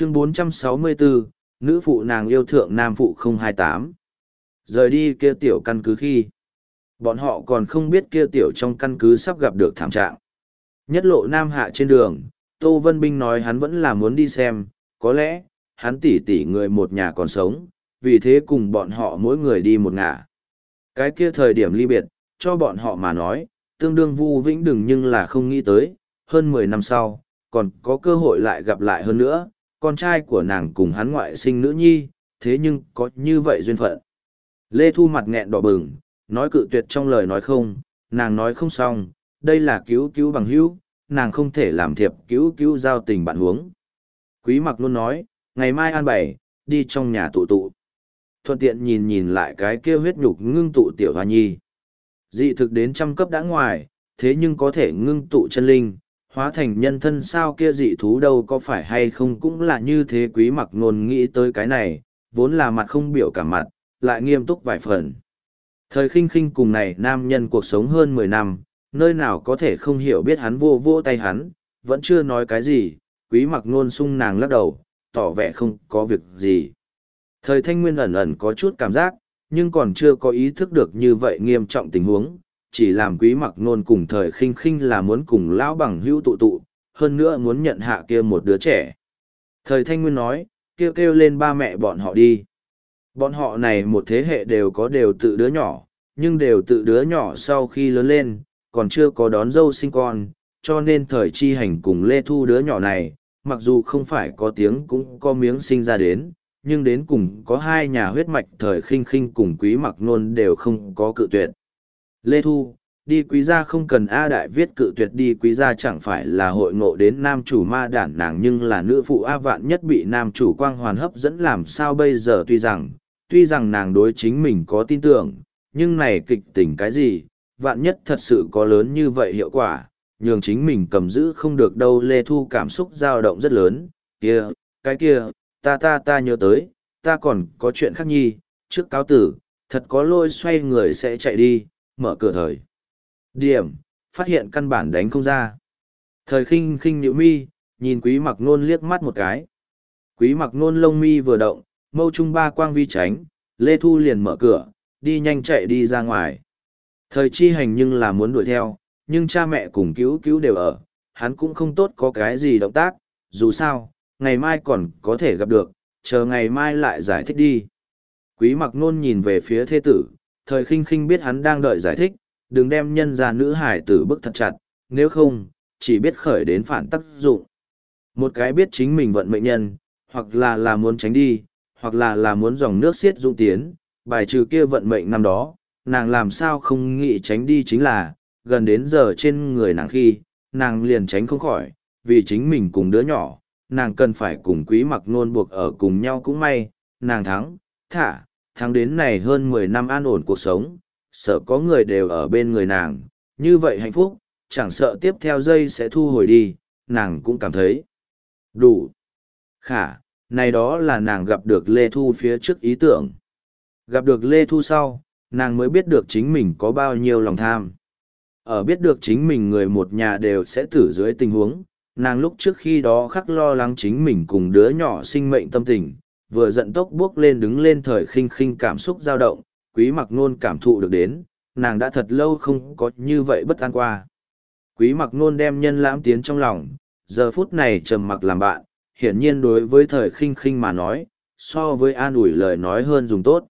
chương 464, nữ phụ nàng yêu thượng nam phụ 028. Rời đi kia tiểu căn cứ khi, bọn họ còn không biết kia tiểu trong căn cứ sắp gặp được thảm trạng. Nhất lộ nam hạ trên đường, Tô Vân Binh nói hắn vẫn là muốn đi xem, có lẽ, hắn tỉ tỉ người một nhà còn sống, vì thế cùng bọn họ mỗi người đi một ngả. Cái kia thời điểm ly biệt, cho bọn họ mà nói, tương đương vu vĩnh đừng nhưng là không nghĩ tới, hơn mười năm sau, còn có cơ hội lại gặp lại hơn nữa, con trai của nàng cùng hắn ngoại sinh nữ nhi, thế nhưng có như vậy duyên phận. Lê Thu mặt nghẹn đỏ bừng, nói cự tuyệt trong lời nói không, nàng nói không xong, đây là cứu cứu bằng hữu, nàng không thể làm thiệp cứu cứu giao tình bạn huống. Quý mặc luôn nói, ngày mai an bảy, đi trong nhà tụ tụ. Thuận tiện nhìn nhìn lại cái kia huyết nhục ngưng tụ tiểu hoa nhi. Dị thực đến trăm cấp đã ngoài, thế nhưng có thể ngưng tụ chân linh, hóa thành nhân thân sao kia dị thú đâu có phải hay không cũng là như thế quý mặc ngôn nghĩ tới cái này, vốn là mặt không biểu cả mặt, lại nghiêm túc vài phần. Thời khinh khinh cùng này nam nhân cuộc sống hơn mười năm, nơi nào có thể không hiểu biết hắn vô vô tay hắn, vẫn chưa nói cái gì, quý mặc ngôn sung nàng lắc đầu, tỏ vẻ không có việc gì. Thời thanh nguyên ẩn ẩn có chút cảm giác, nhưng còn chưa có ý thức được như vậy nghiêm trọng tình huống, chỉ làm quý mặc nôn cùng thời khinh khinh là muốn cùng lão bằng hữu tụ tụ, hơn nữa muốn nhận hạ kia một đứa trẻ. Thời thanh nguyên nói, kêu kêu lên ba mẹ bọn họ đi. Bọn họ này một thế hệ đều có đều tự đứa nhỏ, nhưng đều tự đứa nhỏ sau khi lớn lên, còn chưa có đón dâu sinh con, cho nên thời chi hành cùng Lê Thu đứa nhỏ này, mặc dù không phải có tiếng cũng có miếng sinh ra đến, nhưng đến cùng có hai nhà huyết mạch thời khinh khinh cùng quý mặc nôn đều không có cự tuyệt. Lê Thu, đi quý gia không cần A đại viết cự tuyệt đi quý gia chẳng phải là hội ngộ đến nam chủ ma đản nàng nhưng là nữ phụ A vạn nhất bị nam chủ quang hoàn hấp dẫn làm sao bây giờ tuy rằng, tuy rằng nàng đối chính mình có tin tưởng, nhưng này kịch tình cái gì, vạn nhất thật sự có lớn như vậy hiệu quả, nhường chính mình cầm giữ không được đâu Lê Thu cảm xúc dao động rất lớn, kia, cái kia, ta ta ta nhớ tới, ta còn có chuyện khác nhi, trước cáo tử, thật có lôi xoay người sẽ chạy đi, mở cửa thời. Điểm, phát hiện căn bản đánh không ra. Thời khinh khinh nhữ mi, nhìn quý mặc nôn liếc mắt một cái. Quý mặc nôn lông mi vừa động, mâu trung ba quang vi tránh, Lê Thu liền mở cửa, đi nhanh chạy đi ra ngoài. Thời chi hành nhưng là muốn đuổi theo, nhưng cha mẹ cùng cứu cứu đều ở, hắn cũng không tốt có cái gì động tác, dù sao, ngày mai còn có thể gặp được, chờ ngày mai lại giải thích đi. Quý mặc nôn nhìn về phía thế tử, thời khinh khinh biết hắn đang đợi giải thích, đừng đem nhân ra nữ hải tử bức thật chặt, nếu không, chỉ biết khởi đến phản tác dụng. Một cái biết chính mình vận mệnh nhân, hoặc là là muốn tránh đi, hoặc là là muốn dòng nước xiết dũng tiến, bài trừ kia vận mệnh năm đó, nàng làm sao không nghĩ tránh đi chính là, gần đến giờ trên người nàng khi, nàng liền tránh không khỏi, vì chính mình cùng đứa nhỏ, nàng cần phải cùng quý mặc nôn buộc ở cùng nhau cũng may, nàng thắng, thả, thắng đến này hơn mười năm an ổn cuộc sống, sợ có người đều ở bên người nàng, như vậy hạnh phúc, chẳng sợ tiếp theo giây sẽ thu hồi đi, nàng cũng cảm thấy đủ. Khả, này đó là nàng gặp được Lê Thu phía trước ý tưởng. Gặp được Lê Thu sau, nàng mới biết được chính mình có bao nhiêu lòng tham. Ở biết được chính mình người một nhà đều sẽ tử dưới tình huống, nàng lúc trước khi đó khắc lo lắng chính mình cùng đứa nhỏ sinh mệnh tâm tình, vừa giận tốc bước lên đứng lên thời khinh khinh cảm xúc dao động, quý mặc nôn cảm thụ được đến, nàng đã thật lâu không có như vậy bất an qua. Quý mặc nôn đem nhân lãm tiến trong lòng, giờ phút này trầm mặc làm bạn, hiển nhiên đối với thời khinh khinh mà nói, so với an ủi lời nói hơn dùng tốt.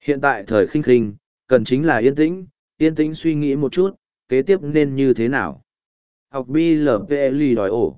Hiện tại thời khinh khinh, cần chính là yên tĩnh, yên tĩnh suy nghĩ một chút, kế tiếp nên như thế nào. Học BLPLI đòi ổ.